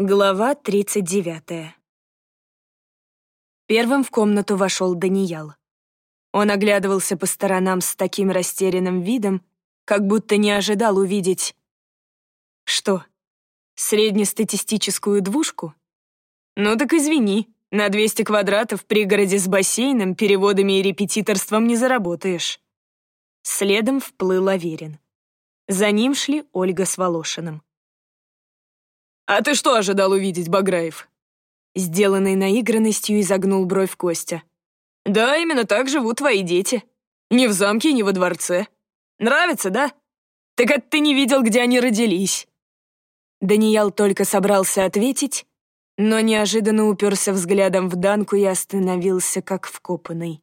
Глава 39. Первым в комнату вошел Даниял. Он оглядывался по сторонам с таким растерянным видом, как будто не ожидал увидеть... Что? Среднестатистическую двушку? Ну так извини, на 200 квадратов в пригороде с бассейном, переводами и репетиторством не заработаешь. Следом вплыл Аверин. За ним шли Ольга с Волошиным. «А ты что ожидал увидеть, Баграев?» Сделанный наигранностью изогнул бровь Костя. «Да, именно так живут твои дети. Не в замке, не во дворце. Нравится, да? Так это ты не видел, где они родились». Даниял только собрался ответить, но неожиданно уперся взглядом в Данку и остановился как вкопанный.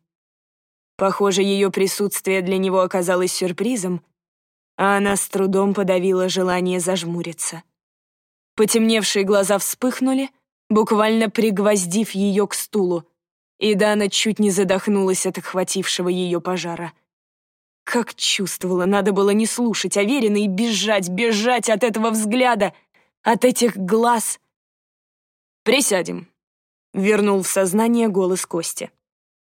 Похоже, ее присутствие для него оказалось сюрпризом, а она с трудом подавила желание зажмуриться. Потемневшие глаза вспыхнули, буквально пригвоздив ее к стулу, и Дана чуть не задохнулась от охватившего ее пожара. Как чувствовала, надо было не слушать Аверина и бежать, бежать от этого взгляда, от этих глаз. «Присядем», — вернул в сознание голос Кости.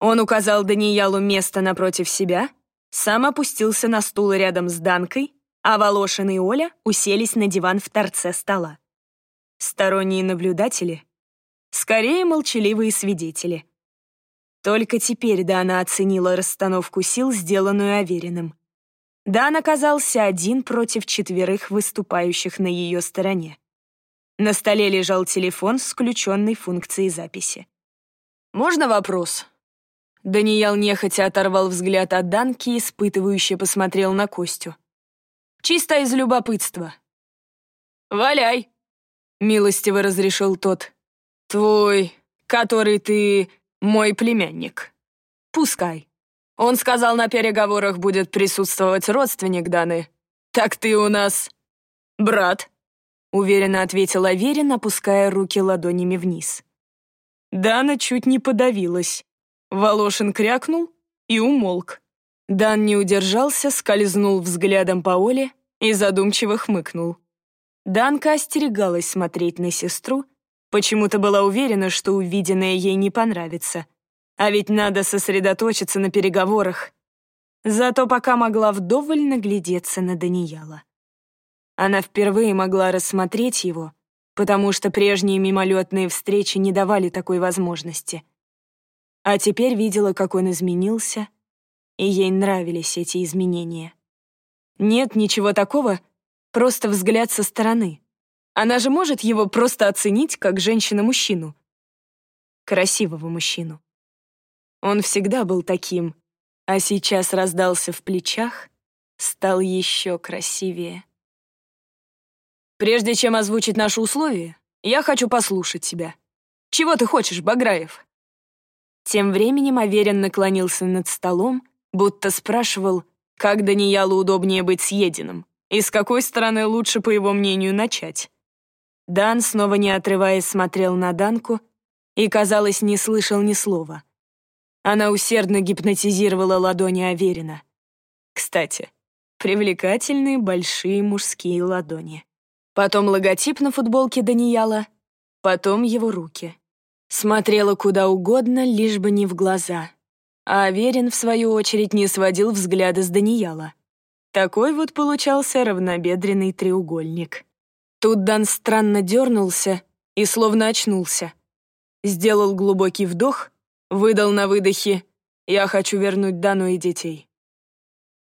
Он указал Даниялу место напротив себя, сам опустился на стул рядом с Данкой, а Волошин и Оля уселись на диван в торце стола. Сторонние наблюдатели? Скорее, молчаливые свидетели. Только теперь Дана оценила расстановку сил, сделанную Авериным. Дан оказался один против четверых выступающих на ее стороне. На столе лежал телефон с включенной функцией записи. «Можно вопрос?» Даниял нехотя оторвал взгляд от Данки, испытывающе посмотрел на Костю. «Чисто из любопытства». «Валяй!» — милостиво разрешил тот. «Твой, который ты, мой племянник. Пускай. Он сказал, на переговорах будет присутствовать родственник Даны. Так ты у нас брат», — уверенно ответила Аверин, опуская руки ладонями вниз. Дана чуть не подавилась. Волошин крякнул и умолк. Дан не удержался, скользнул взглядом по Оле и задумчиво хмыкнул. Данка остерегалась смотреть на сестру, почему-то была уверена, что увиденное ей не понравится. А ведь надо сосредоточиться на переговорах. Зато пока могла вдоволь наглядеться на Данияла. Она впервые могла рассмотреть его, потому что прежние мимолетные встречи не давали такой возможности. А теперь видела, как он изменился, и ей нравились эти изменения. Нет ничего такого, Просто взгляд со стороны. Она же может его просто оценить как женщина-мужчину. Красивого мужчину. Он всегда был таким, а сейчас раздался в плечах, стал еще красивее. «Прежде чем озвучить наши условия, я хочу послушать тебя. Чего ты хочешь, Баграев?» Тем временем Аверин наклонился над столом, будто спрашивал, как Даниялу удобнее быть съеденным. И с какой стороны лучше, по его мнению, начать? Дан, снова не отрываясь, смотрел на Данку и, казалось, не слышал ни слова. Она усердно гипнотизировала ладони Аверина. Кстати, привлекательные большие мужские ладони. Потом логотип на футболке Данияла, потом его руки. Смотрела куда угодно, лишь бы не в глаза. А Аверин, в свою очередь, не сводил взгляда с Данияла. Такой вот получался равнобедренный треугольник. Тут Дан странно дернулся и словно очнулся. Сделал глубокий вдох, выдал на выдохе «Я хочу вернуть Дану и детей».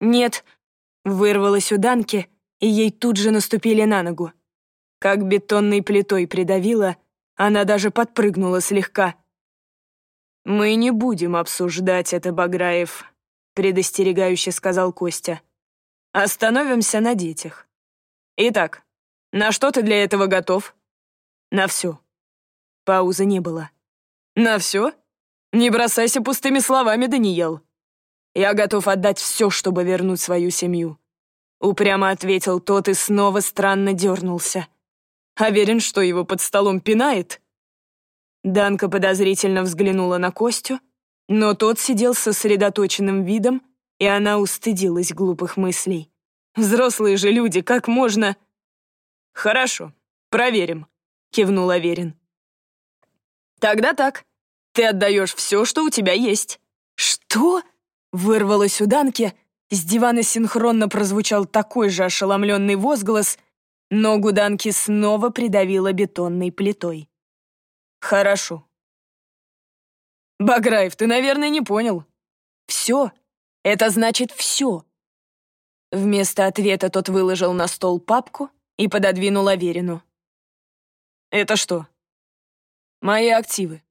«Нет», — вырвалась у Данки, и ей тут же наступили на ногу. Как бетонной плитой придавила, она даже подпрыгнула слегка. «Мы не будем обсуждать это, Баграев», — предостерегающе сказал Костя. Остановимся на детях. Итак, на что ты для этого готов? На все. Паузы не было. На все? Не бросайся пустыми словами, Даниэл. Я готов отдать все, чтобы вернуть свою семью. Упрямо ответил тот и снова странно дернулся. Уверен, что его под столом пинает? Данка подозрительно взглянула на Костю, но тот сидел со сосредоточенным видом и она устыдилась глупых мыслей. Взрослые же люди, как можно... Хорошо, проверим. кивнул Аверин. Тогда так. Ты отдаешь все, что у тебя есть. Что? Вырвалось у Данки. С дивана синхронно прозвучал такой же ошеломленный возглас, Ногу Данки снова придавило бетонной плитой. «Хорошо». «Баграев, ты, наверное, не понял». «Все. Это значит все». Вместо ответа тот выложил на стол папку и пододвинул Аверину. «Это что?» «Мои активы.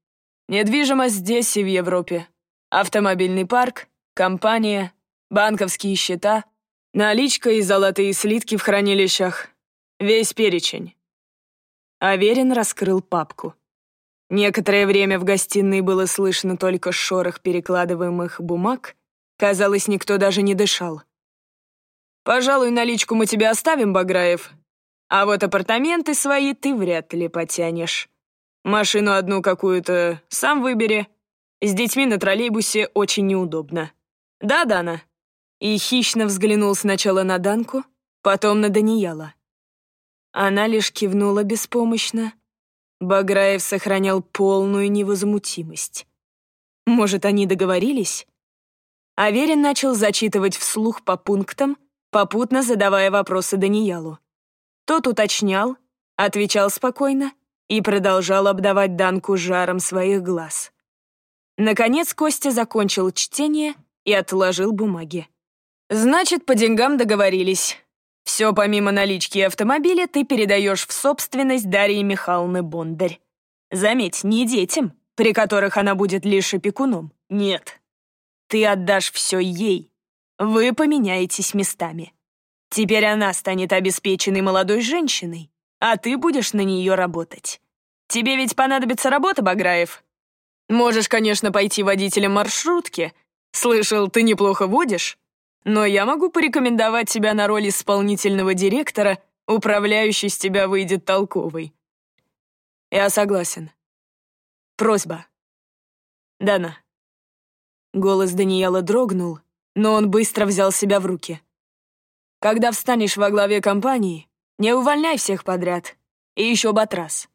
Недвижимость здесь и в Европе. Автомобильный парк, компания, банковские счета, наличка и золотые слитки в хранилищах. Весь перечень». Аверин раскрыл папку. Некоторое время в гостиной было слышно только шорох перекладываемых бумаг. Казалось, никто даже не дышал. «Пожалуй, наличку мы тебе оставим, Баграев. А вот апартаменты свои ты вряд ли потянешь. Машину одну какую-то сам выбери. С детьми на троллейбусе очень неудобно. Да, Дана?» И хищно взглянул сначала на Данку, потом на Даниэла. Она лишь кивнула беспомощно. Баграев сохранял полную невозмутимость. Может, они договорились? Аверин начал зачитывать вслух по пунктам, попутно задавая вопросы Даниялу. Тот уточнял, отвечал спокойно и продолжал обдавать Данку жаром своих глаз. Наконец Костя закончил чтение и отложил бумаги. «Значит, по деньгам договорились. Все помимо налички и автомобиля ты передаешь в собственность Дарьи Михайловны Бондарь. Заметь, не детям, при которых она будет лишь опекуном. Нет. Ты отдашь все ей. Вы поменяетесь местами. Теперь она станет обеспеченной молодой женщиной, а ты будешь на нее работать. Тебе ведь понадобится работа, Баграев. Можешь, конечно, пойти водителем маршрутки. Слышал, ты неплохо водишь. Но я могу порекомендовать тебя на роль исполнительного директора, управляющий с тебя выйдет толковый. Я согласен. Просьба. Дана. Голос Даниэла дрогнул, но он быстро взял себя в руки. Когда встанешь во главе компании, не увольняй всех подряд. И еще Батрас.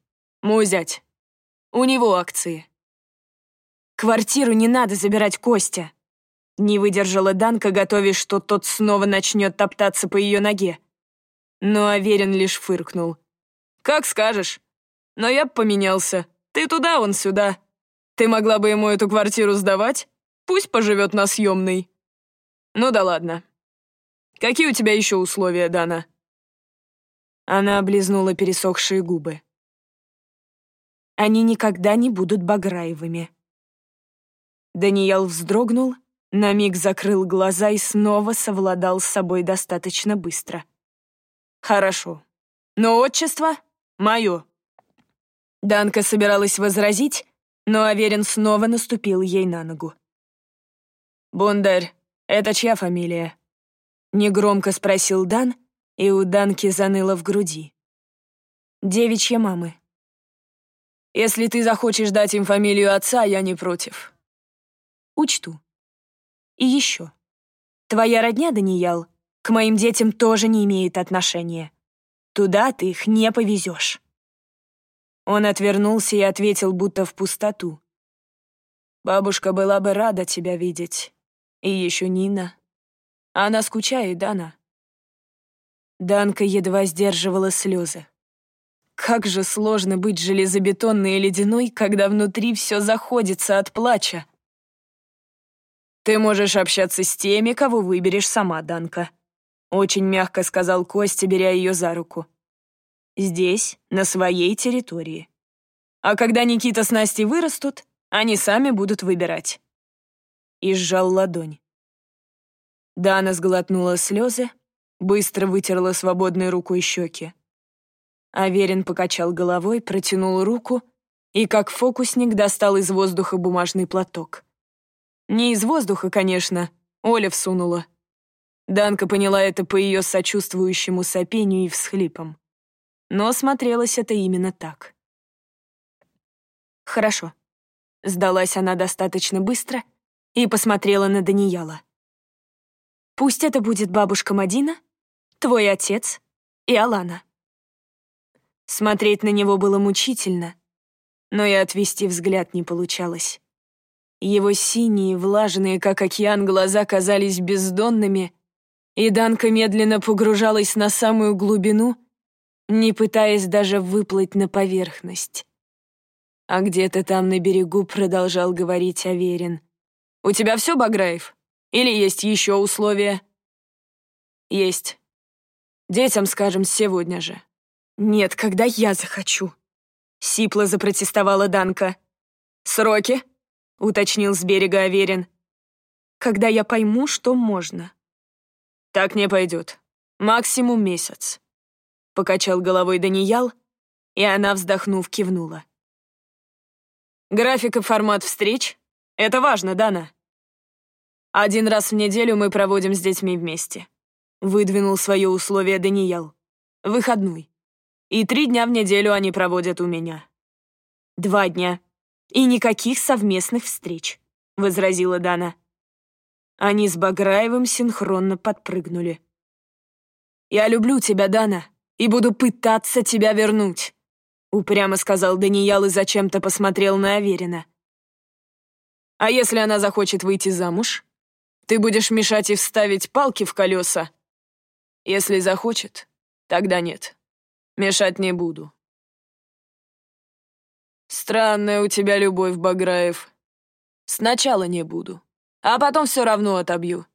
Мой зять. У него акции. Квартиру не надо забирать Костя. Не выдержала Данка, готовясь, что тот снова начнет топтаться по ее ноге. Но Аверин лишь фыркнул. «Как скажешь. Но я б поменялся. Ты туда, он сюда. Ты могла бы ему эту квартиру сдавать? Пусть поживет на съемной». «Ну да ладно. Какие у тебя еще условия, Дана?» Она облизнула пересохшие губы. «Они никогда не будут Баграевыми». Даниэл вздрогнул, на миг закрыл глаза и снова совладал с собой достаточно быстро. «Хорошо. Но отчество — мое». Данка собиралась возразить, но Аверин снова наступил ей на ногу. «Бондарь, это чья фамилия?» Негромко спросил Дан, и у Данки заныло в груди. «Девичья мамы». «Если ты захочешь дать им фамилию отца, я не против». «Учту», и еще. Твоя родня, Даниял, к моим детям тоже не имеет отношения. Туда ты их не повезешь. Он отвернулся и ответил, будто в пустоту. Бабушка была бы рада тебя видеть. И еще Нина. Она скучает, Дана. Данка едва сдерживала слезы. Как же сложно быть железобетонной и ледяной, когда внутри все заходится от плача. «Ты можешь общаться с теми, кого выберешь сама, Данка», — очень мягко сказал Костя, беря ее за руку. «Здесь, на своей территории. А когда Никита с Настей вырастут, они сами будут выбирать». И сжал ладонь. Дана сглотнула слезы, быстро вытерла свободной рукой щеки. Аверин покачал головой, протянул руку и, как фокусник, достал из воздуха бумажный платок. Не из воздуха, конечно, Оля всунула. Данка поняла это по ее сочувствующему сопению и всхлипам. Но смотрелось это именно так. «Хорошо», — сдалась она достаточно быстро и посмотрела на Данияла. «Пусть это будет бабушка Мадина, твой отец и Алана». Смотреть на него было мучительно, но и отвести взгляд не получалось. Его синие, влажные, как океан, глаза казались бездонными, и Данка медленно погружалась на самую глубину, не пытаясь даже выплыть на поверхность. А где-то там на берегу продолжал говорить Аверин. «У тебя все, Баграев? Или есть еще условия?» «Есть. Детям скажем сегодня же». «Нет, когда я захочу», — сипло запротестовала Данка. «Сроки?» — уточнил с берега Аверин. «Когда я пойму, что можно». «Так не пойдет. Максимум месяц», — покачал головой Даниял, и она, вздохнув, кивнула. «График и формат встреч — это важно, Дана. Один раз в неделю мы проводим с детьми вместе», — выдвинул свое условие Даниял. «Выходной. И три дня в неделю они проводят у меня». «Два дня», «И никаких совместных встреч», — возразила Дана. Они с Баграевым синхронно подпрыгнули. «Я люблю тебя, Дана, и буду пытаться тебя вернуть», — упрямо сказал Даниял и зачем-то посмотрел на Аверина. «А если она захочет выйти замуж? Ты будешь мешать и вставить палки в колеса?» «Если захочет, тогда нет. Мешать не буду». Странная у тебя любовь, Баграев. Сначала не буду, а потом все равно отобью.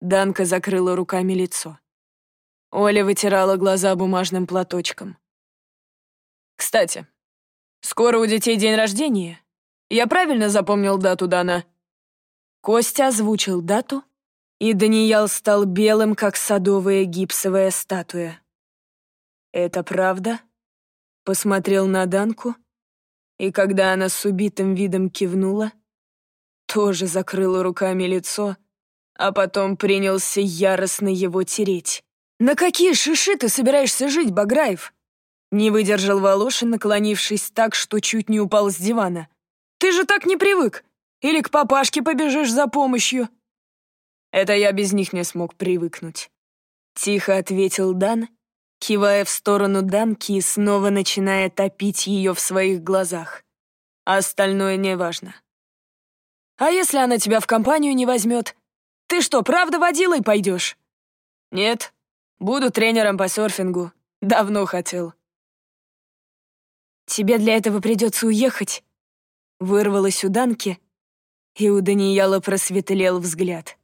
Данка закрыла руками лицо. Оля вытирала глаза бумажным платочком. «Кстати, скоро у детей день рождения. Я правильно запомнил дату, Дана?» Костя озвучил дату, и Даниял стал белым, как садовая гипсовая статуя. «Это правда?» Посмотрел на Данку, и когда она с убитым видом кивнула, тоже закрыла руками лицо, а потом принялся яростно его тереть. «На какие шиши ты собираешься жить, Баграев?» Не выдержал Волошин, наклонившись так, что чуть не упал с дивана. «Ты же так не привык! Или к папашке побежишь за помощью?» «Это я без них не смог привыкнуть», — тихо ответил Дан, кивая в сторону Данки и снова начиная топить ее в своих глазах. Остальное неважно. «А если она тебя в компанию не возьмет? Ты что, правда водилой пойдешь?» «Нет, буду тренером по серфингу. Давно хотел». «Тебе для этого придется уехать», — вырвалась у Данки, и у Даниэла просветлел взгляд.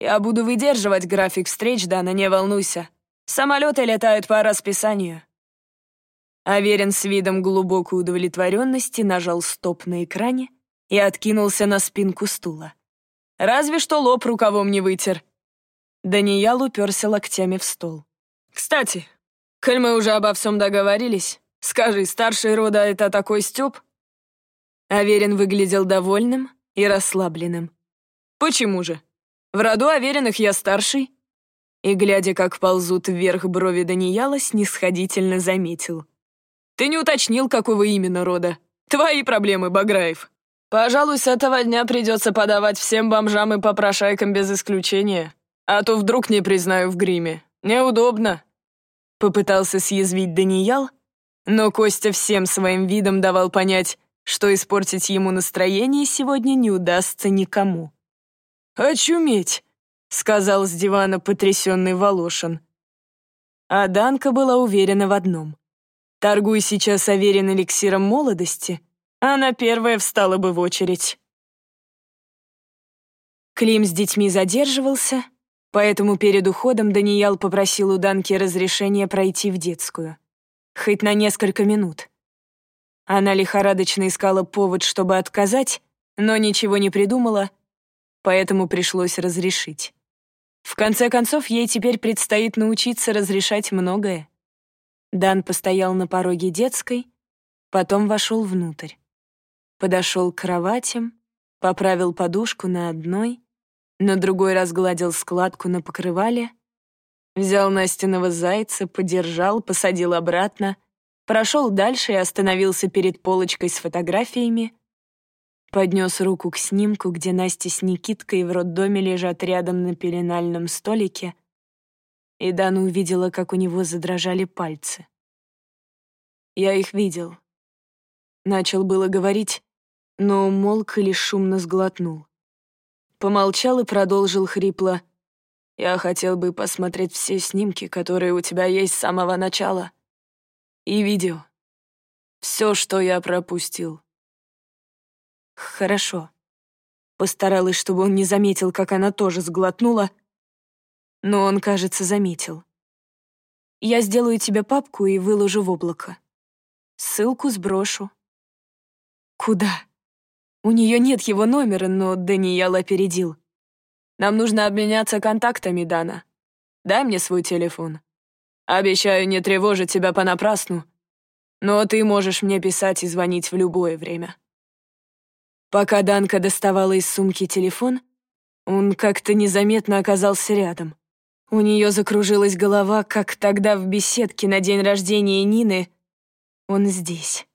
«Я буду выдерживать график встреч, Дана, не волнуйся. Самолеты летают по расписанию». Аверин с видом глубокой удовлетворенности нажал стоп на экране и откинулся на спинку стула. «Разве что лоб рукавом не вытер». Даниял уперся локтями в стол. «Кстати, коль мы уже обо всем договорились, скажи, старший рода — это такой Степ?» Аверин выглядел довольным и расслабленным. «Почему же? В роду Авериных я старший, и, глядя, как ползут вверх брови Данияла, снисходительно заметил. «Ты не уточнил, какого именно рода. Твои проблемы, Баграев. Пожалуй, с этого дня придется подавать всем бомжам и попрошайкам без исключения. А то вдруг не признаю в гриме. Неудобно». Попытался съязвить Даниял, но Костя всем своим видом давал понять, что испортить ему настроение сегодня не удастся никому. «Очуметь!» — сказал с дивана потрясенный Волошин. А Данка была уверена в одном. Торгуй сейчас Аверин эликсиром молодости, она первая встала бы в очередь. Клим с детьми задерживался, поэтому перед уходом Даниял попросил у Данки разрешения пройти в детскую. Хоть на несколько минут. Она лихорадочно искала повод, чтобы отказать, но ничего не придумала, поэтому пришлось разрешить. В конце концов, ей теперь предстоит научиться разрешать многое. Дан постоял на пороге детской, потом вошел внутрь. Подошел к кроватям, поправил подушку на одной, на другой разгладил складку на покрывале, взял Настиного зайца, подержал, посадил обратно, прошел дальше и остановился перед полочкой с фотографиями, Поднес руку к снимку, где Настя с Никиткой в роддоме лежат рядом на пеленальном столике, и Дана увидела, как у него задрожали пальцы. Я их видел. Начал было говорить, но умолк и лишь шумно сглотнул. Помолчал и продолжил хрипло. «Я хотел бы посмотреть все снимки, которые у тебя есть с самого начала. И видео. Все, что я пропустил». «Хорошо». Постаралась, чтобы он не заметил, как она тоже сглотнула, но он, кажется, заметил. «Я сделаю тебе папку и выложу в облако. Ссылку сброшу». «Куда?» У нее нет его номера, но Даниэл опередил. «Нам нужно обменяться контактами, Дана. Дай мне свой телефон. Обещаю не тревожить тебя понапрасну, но ты можешь мне писать и звонить в любое время». Пока Данка доставала из сумки телефон, он как-то незаметно оказался рядом. У нее закружилась голова, как тогда в беседке на день рождения Нины. Он здесь,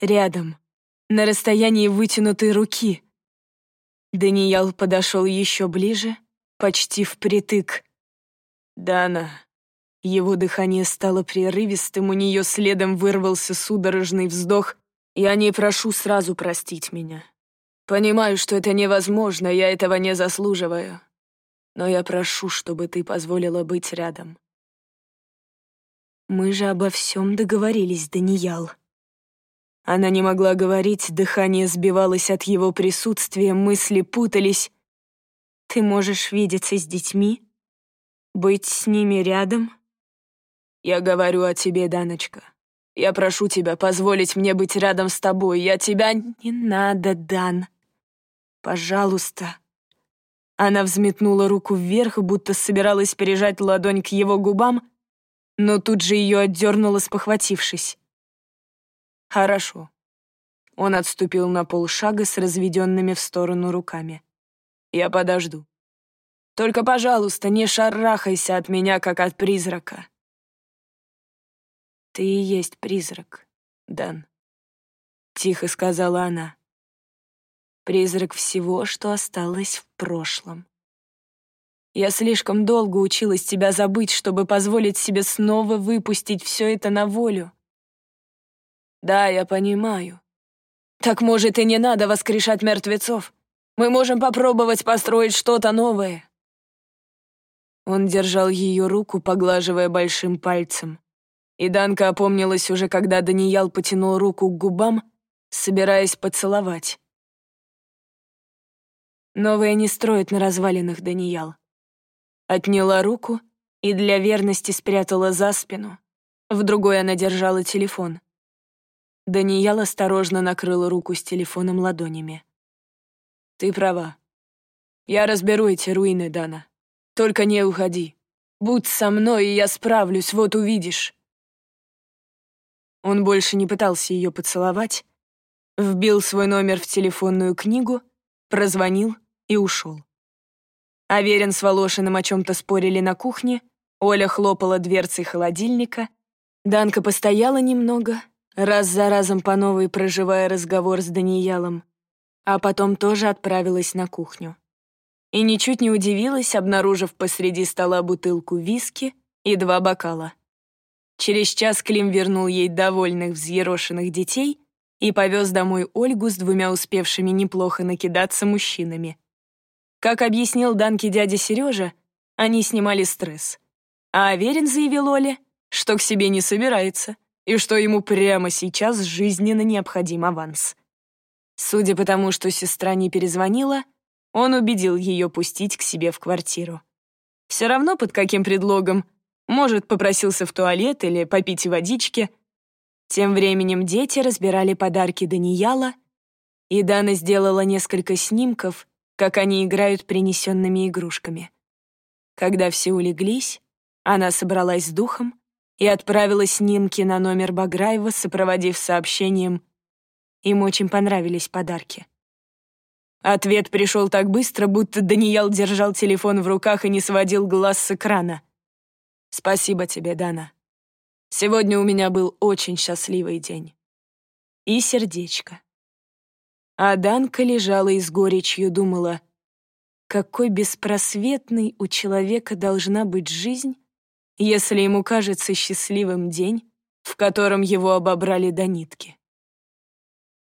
рядом, на расстоянии вытянутой руки. Даниэл подошел еще ближе, почти впритык. «Дана». Его дыхание стало прерывистым, у нее следом вырвался судорожный вздох. «Я не прошу сразу простить меня. Понимаю, что это невозможно, я этого не заслуживаю. Но я прошу, чтобы ты позволила быть рядом». «Мы же обо всем договорились, Даниэл», она не могла говорить, дыхание сбивалось от его присутствия, мысли путались. «Ты можешь видеться с детьми? Быть с ними рядом?» «Я говорю о тебе, Даночка. Я прошу тебя позволить мне быть рядом с тобой. Я тебя... Не надо, Дан. Пожалуйста». Она взметнула руку вверх, будто собиралась пережать ладонь к его губам, но тут же ее отдернула, спохватившись. «Хорошо». Он отступил на полшага с разведенными в сторону руками. «Я подожду. Только, пожалуйста, не шарахайся от меня, как от призрака». «Ты и есть призрак, Дан», — тихо сказала она. «Призрак всего, что осталось в прошлом. Я слишком долго училась тебя забыть, чтобы позволить себе снова выпустить все это на волю. Да, я понимаю. Так, может, и не надо воскрешать мертвецов. Мы можем попробовать построить что-то новое. Он держал ее руку, поглаживая большим пальцем. И Данка опомнилась уже, когда Даниял потянул руку к губам, собираясь поцеловать. Новое не строит на развалинах, Даниял. Отняла руку и для верности спрятала за спину. В другой она держала телефон. Даниэл осторожно накрыл руку с телефоном ладонями. «Ты права. Я разберу эти руины, Дана. Только не уходи. Будь со мной, и я справлюсь, вот увидишь». Он больше не пытался ее поцеловать, вбил свой номер в телефонную книгу, прозвонил и ушел. Аверин с Волошиным о чем-то спорили на кухне, Оля хлопала дверцей холодильника, Данка постояла немного — раз за разом по новой проживая разговор с Даниялом, а потом тоже отправилась на кухню. И ничуть не удивилась, обнаружив посреди стола бутылку виски и два бокала. Через час Клим вернул ей довольных взъерошенных детей и повез домой Ольгу с двумя успевшими неплохо накидаться мужчинами. Как объяснил Данке дядя Сережа, они снимали стресс. А Аверин заявил Оле, что к себе не собирается и что ему прямо сейчас жизненно необходим аванс. Судя по тому, что сестра не перезвонила, он убедил ее пустить к себе в квартиру. Все равно под каким предлогом. Может, попросился в туалет или попить водички. Тем временем дети разбирали подарки Данияла, и Дана сделала несколько снимков, как они играют принесенными игрушками. Когда все улеглись, она собралась с духом и отправила снимки на номер Баграева, сопроводив сообщением «Им очень понравились подарки». Ответ пришел так быстро, будто Даниэл держал телефон в руках и не сводил глаз с экрана. «Спасибо тебе, Дана. Сегодня у меня был очень счастливый день». И сердечко. А Данка лежала и с горечью думала, какой беспросветной у человека должна быть жизнь, если ему кажется счастливым день, в котором его обобрали до нитки.